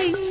darling.